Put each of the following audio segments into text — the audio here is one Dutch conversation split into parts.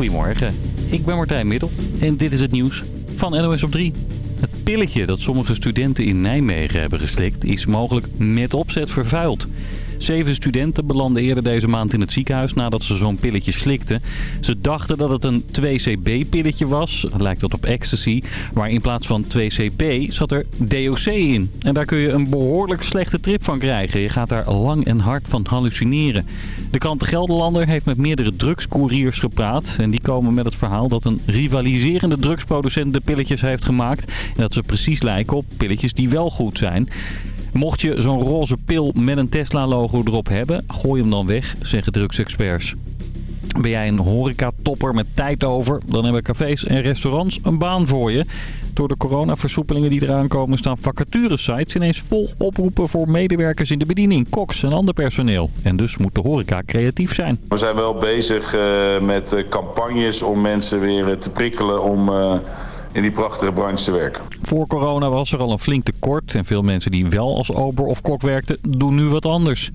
Goedemorgen, ik ben Martijn Middel en dit is het nieuws van NOS op 3. Het pilletje dat sommige studenten in Nijmegen hebben geslikt is mogelijk met opzet vervuild. Zeven studenten belanden eerder deze maand in het ziekenhuis nadat ze zo'n pilletje slikten. Ze dachten dat het een 2CB-pilletje was, lijkt dat op ecstasy. Maar in plaats van 2CB zat er DOC in. En daar kun je een behoorlijk slechte trip van krijgen. Je gaat daar lang en hard van hallucineren. De krant De Gelderlander heeft met meerdere drugscouriers gepraat. En die komen met het verhaal dat een rivaliserende drugsproducent de pilletjes heeft gemaakt. En dat ze precies lijken op pilletjes die wel goed zijn. Mocht je zo'n roze pil met een Tesla-logo erop hebben, gooi hem dan weg, zeggen drugsexperts. Ben jij een horecatopper met tijd over, dan hebben cafés en restaurants een baan voor je. Door de coronaversoepelingen die eraan komen staan vacaturesites ineens vol oproepen voor medewerkers in de bediening, koks en ander personeel. En dus moet de horeca creatief zijn. We zijn wel bezig uh, met uh, campagnes om mensen weer uh, te prikkelen om in die prachtige branche te werken. Voor corona was er al een flink tekort en veel mensen die wel als ober of kok werkten doen nu wat anders.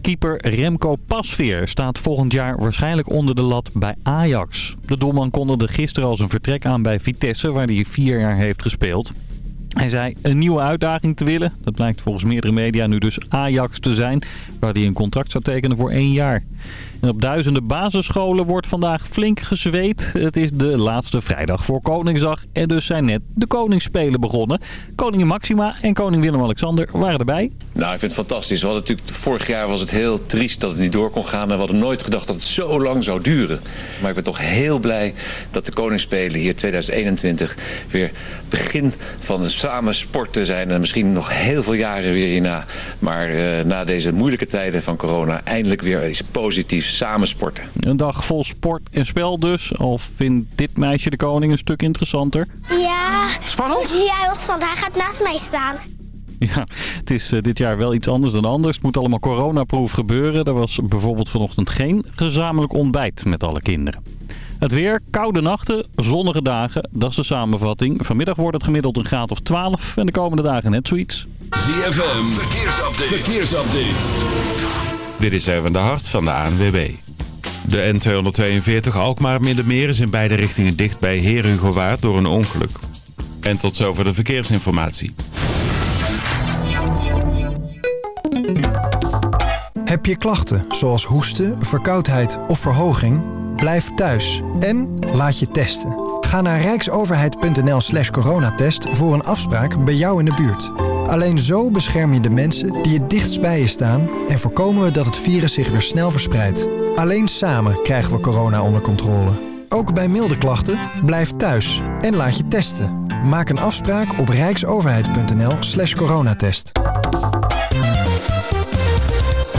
Keeper Remco Pasveer staat volgend jaar waarschijnlijk onder de lat bij Ajax. De doelman kondigde gisteren al zijn vertrek aan bij Vitesse, waar hij vier jaar heeft gespeeld. Hij zei een nieuwe uitdaging te willen. Dat blijkt volgens meerdere media nu dus Ajax te zijn, waar hij een contract zou tekenen voor één jaar. Op duizenden basisscholen wordt vandaag flink gezweet. Het is de laatste vrijdag voor Koningsdag en dus zijn net de Koningsspelen begonnen. Koningin Maxima en koning Willem-Alexander waren erbij. Nou, ik vind het fantastisch. We hadden natuurlijk, vorig jaar was het heel triest dat het niet door kon gaan. En we hadden nooit gedacht dat het zo lang zou duren. Maar ik ben toch heel blij dat de Koningsspelen hier 2021 weer begin van het samen sporten zijn. En misschien nog heel veel jaren weer hierna. Maar uh, na deze moeilijke tijden van corona eindelijk weer iets positiefs samen sporten. Een dag vol sport en spel dus. Al vindt dit meisje de koning een stuk interessanter. Ja. Spannend? Ja, heel spannend. Hij gaat naast mij staan. Ja, het is uh, dit jaar wel iets anders dan anders. Het moet allemaal coronaproof gebeuren. Er was bijvoorbeeld vanochtend geen gezamenlijk ontbijt met alle kinderen. Het weer, koude nachten, zonnige dagen. Dat is de samenvatting. Vanmiddag wordt het gemiddeld een graad of 12 en de komende dagen net zoiets. ZFM, verkeersupdate. verkeersupdate. Dit is even de hart van de ANWB. De N242 Alkmaar Middenmeer is in beide richtingen dicht bij Herugowaard door een ongeluk. En tot zover de verkeersinformatie. Heb je klachten zoals hoesten, verkoudheid of verhoging? Blijf thuis en laat je testen. Ga naar rijksoverheid.nl slash coronatest voor een afspraak bij jou in de buurt. Alleen zo bescherm je de mensen die het dichtst bij je staan... en voorkomen we dat het virus zich weer snel verspreidt. Alleen samen krijgen we corona onder controle. Ook bij milde klachten, blijf thuis en laat je testen. Maak een afspraak op rijksoverheid.nl slash coronatest.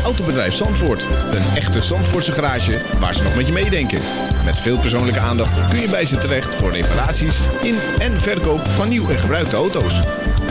Autobedrijf Zandvoort. Een echte Zandvoortse garage waar ze nog met je meedenken. Met veel persoonlijke aandacht kun je bij ze terecht voor reparaties in en verkoop van nieuw en gebruikte auto's.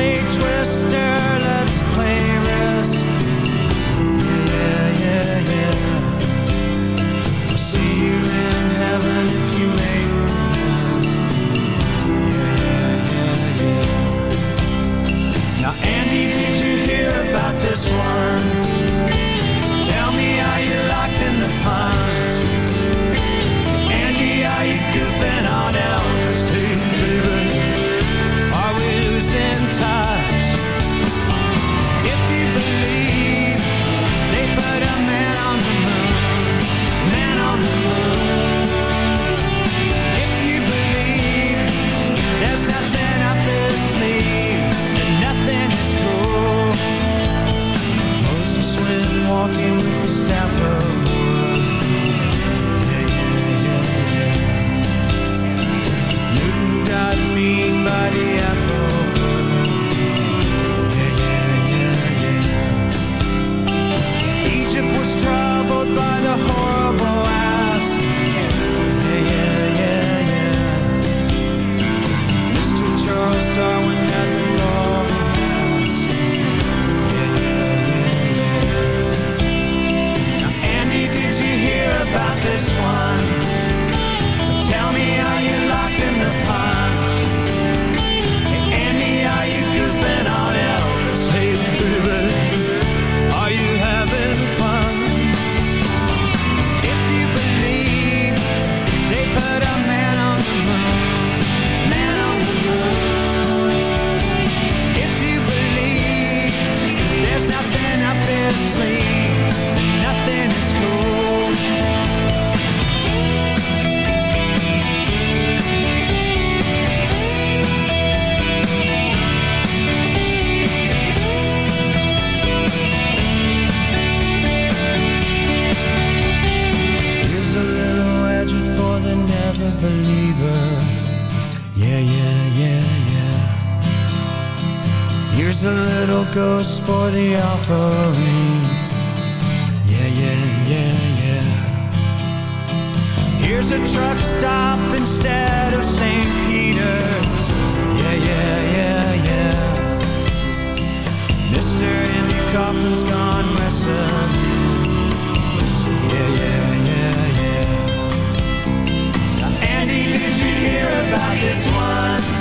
twister goes for the offering. Yeah, yeah, yeah, yeah. Here's a truck stop instead of St. Peter's. Yeah, yeah, yeah, yeah. Mister Andy Kaufman's gone messing. Yeah, yeah, yeah, yeah. Now, Andy, did you hear about this one?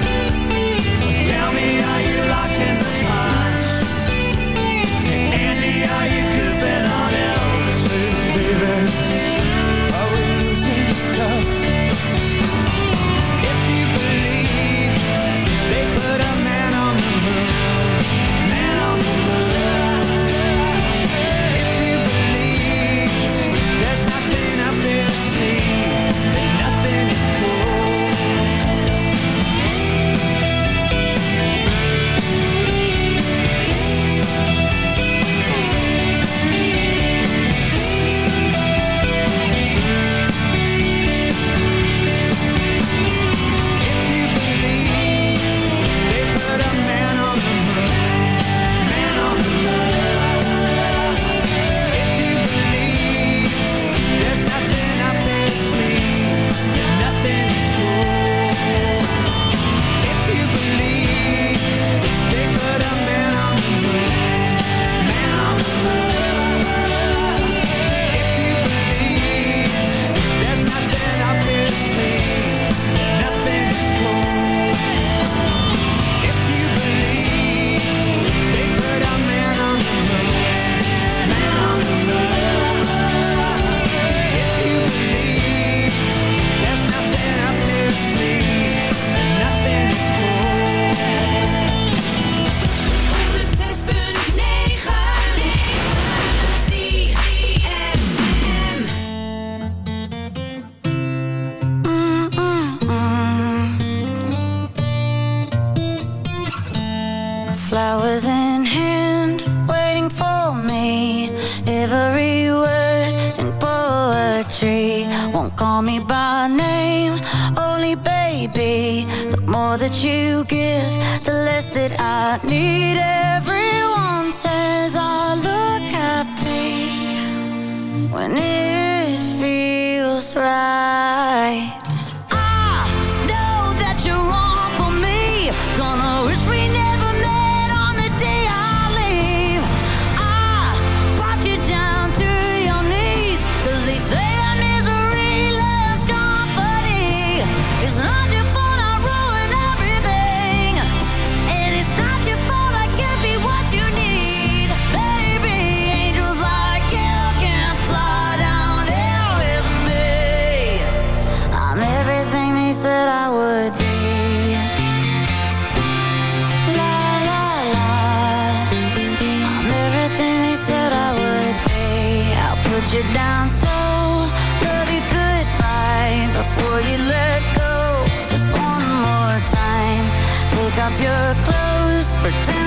Off your clothes, pretend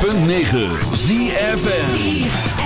106.9 ZFN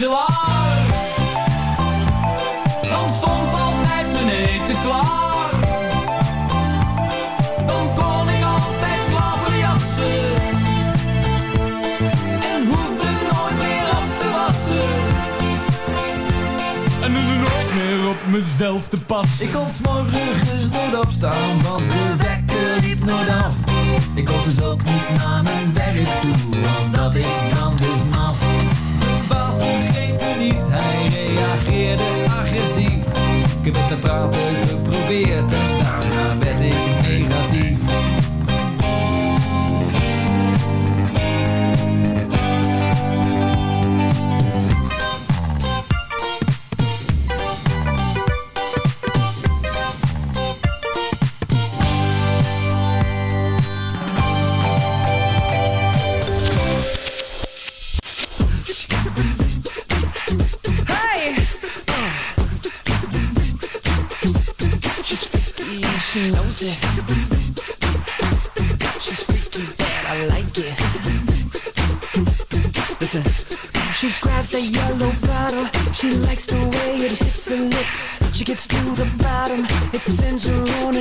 Dan stond altijd mijn eten klaar. Dan kon ik altijd klaverjassen. En hoefde nooit meer af te wassen. En nu nooit meer op mezelf te passen. Ik kon s'morgens nooit opstaan, want de wekker liep nooit af. Ik kon dus ook niet naar mijn werk toe, omdat ik dan Ik heb op de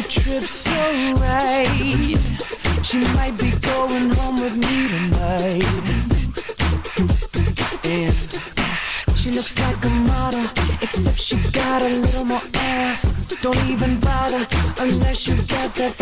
trip so right. She might be going home with me tonight. And she looks like a model, except she got a little more ass. Don't even bother unless you got that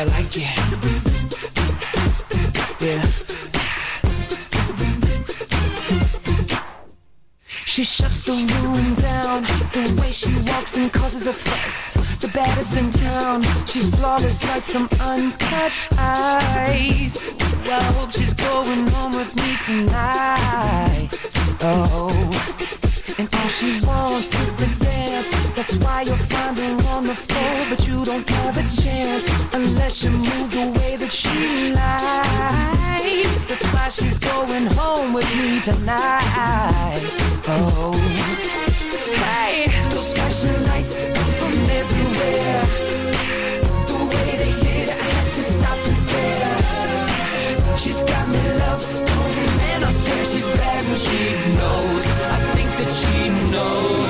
I like it. Yeah. She shuts the room down. The way she walks and causes a fuss. The baddest in town. She's flawless like some uncut ice. I hope she's going home with me tonight. Oh. And all she wants is to. That's why you'll find her on the floor, but you don't have a chance unless you move the way that she likes. That's why she's going home with me tonight. Oh, hey, those flashing lights come from everywhere. The way they hit, I had to stop and stare. She's got me love stone, and I swear she's bad and she knows. I think that she knows.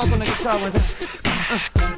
funk on the guitar with her.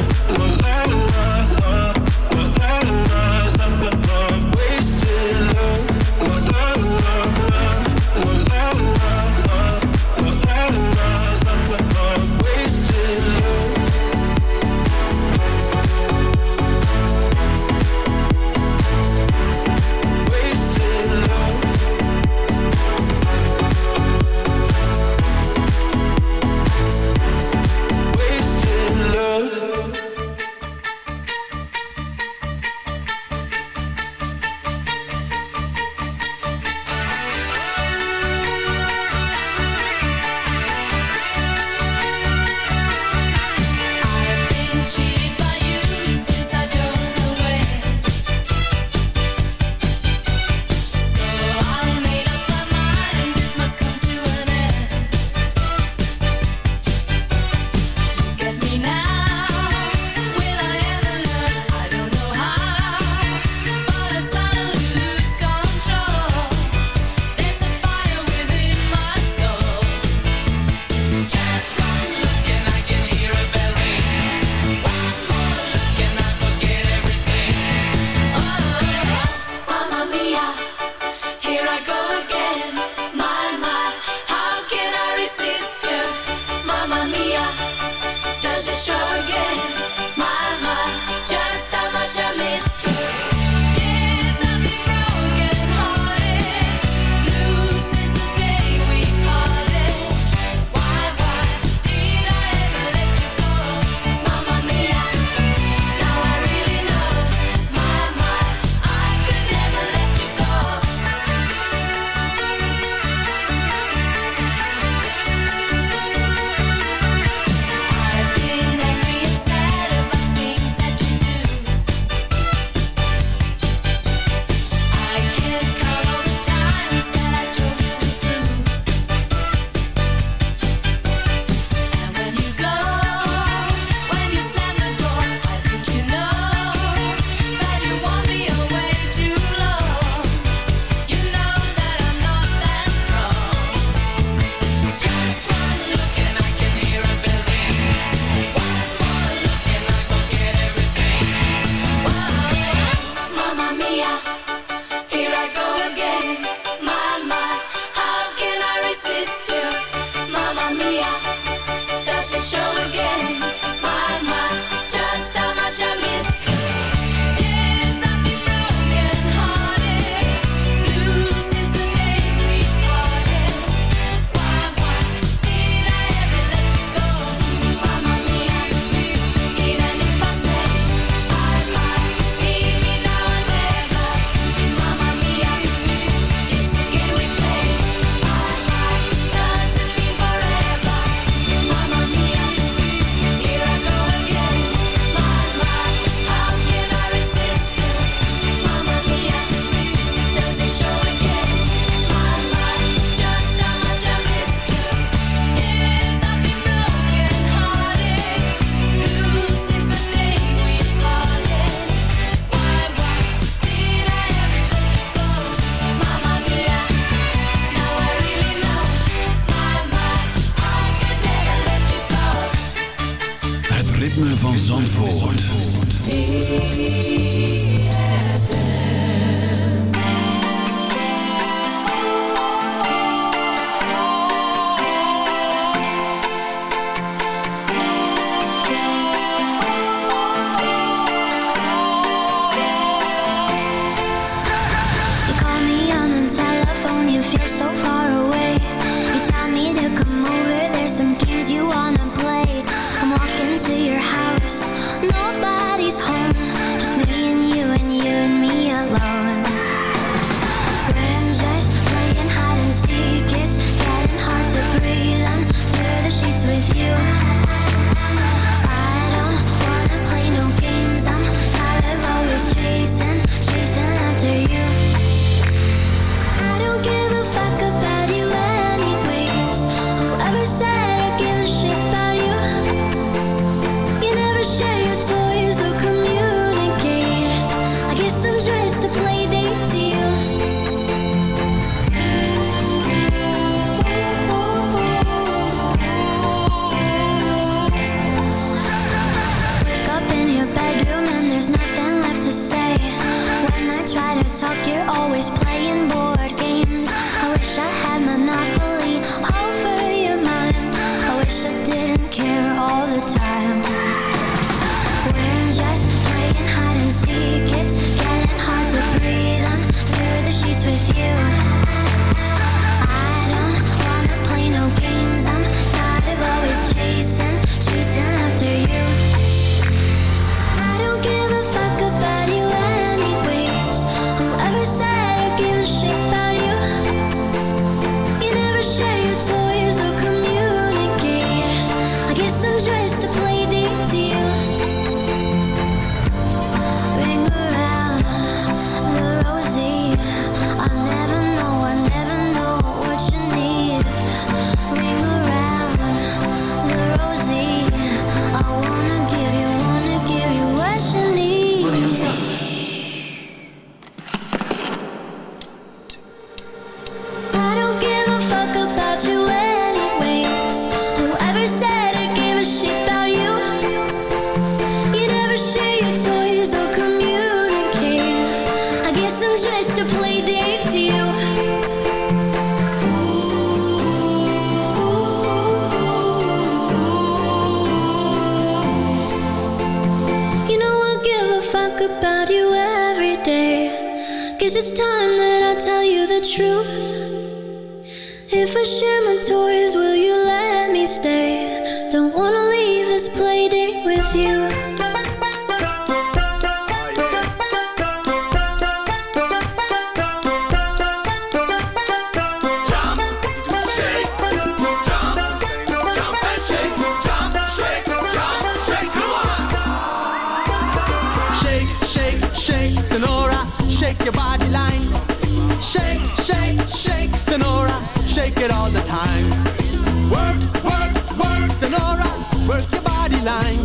Line.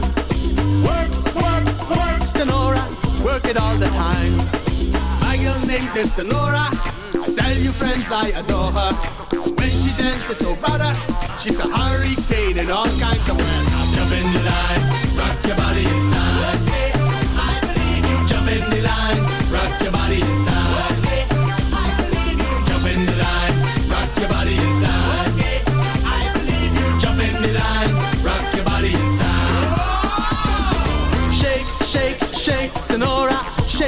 Work, work, work, Sonora, work it all the time. My girl name is Sonora. Tell your friends I adore her. When she dances oh, so better, she's a hurricane in all kinds of ways. Jump in the line, rock your body in time. I believe you. Jump in the line,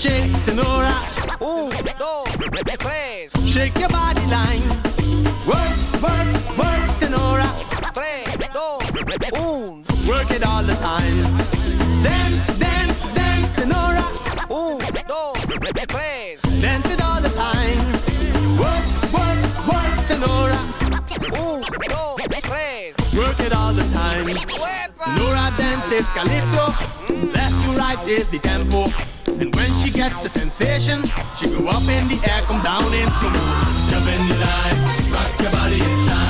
shake, Sonora. Un, dos, tres. Shake your body line. Work, work, work, Sonora. Tres, dos, un. Work it all the time. Dance, dance, dance, Sonora. Un, dos, tres. Dance it all the time. Work, work, work, Sonora. Un, dos, tres. Work it all the time. Nora dances calypso. Left to right is the tempo. And when she gets the sensation, she go up in the air, come down in slow. Jump in the line, rock your body in time.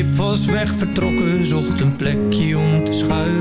Jip was weg vertrokken, zocht een plekje om te schuilen.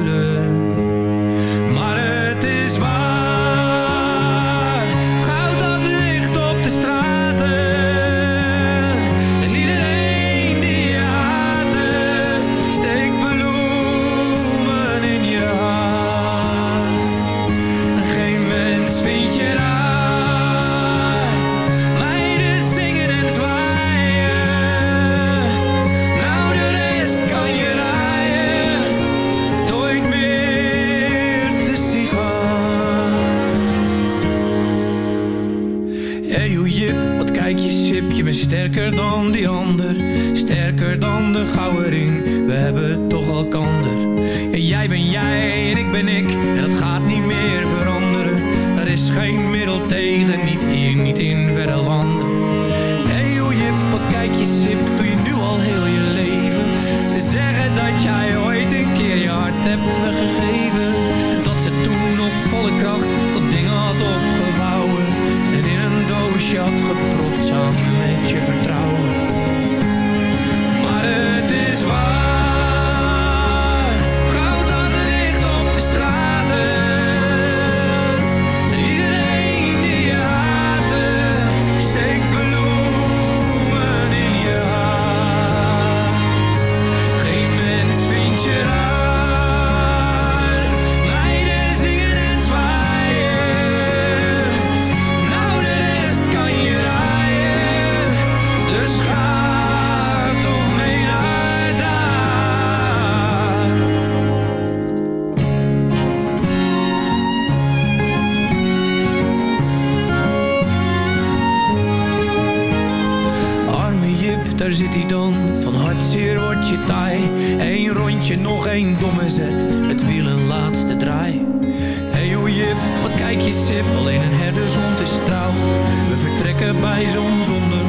Daar zit hij dan, van hartzeer wordt je taai. Eén rondje, nog één domme zet, het wiel een laatste draai. Hey hoe Jip, wat kijk je sip, alleen een herdershond is trouw. We vertrekken bij zonsondergang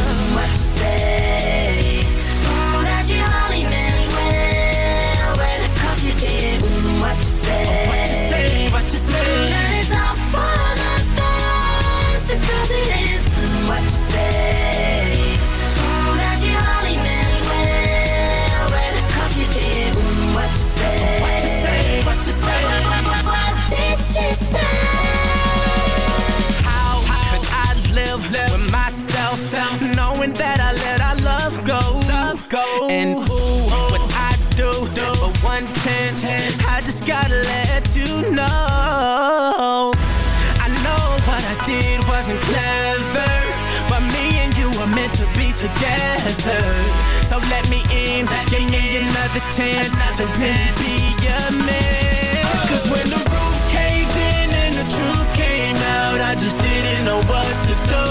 together. So let me in, give me another chance to really be your man. Cause when the roof caved in and the truth came out, I just didn't know what to do.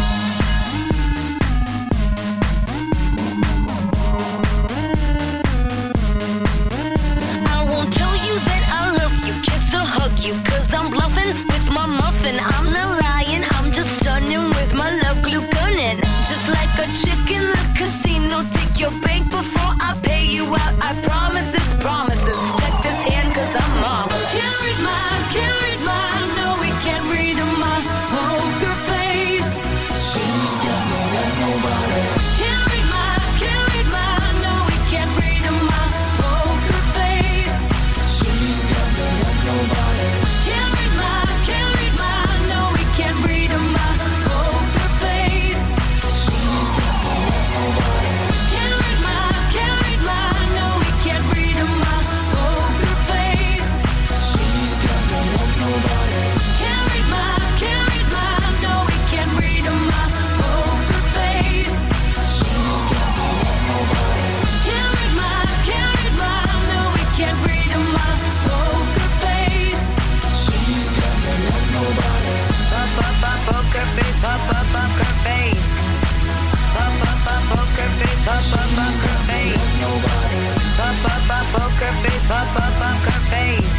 up up poker face.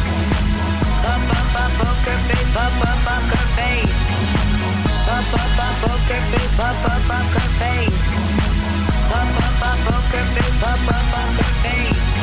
Up up up poker face. Up up poker face. Up up up poker face. Up up poker poker face.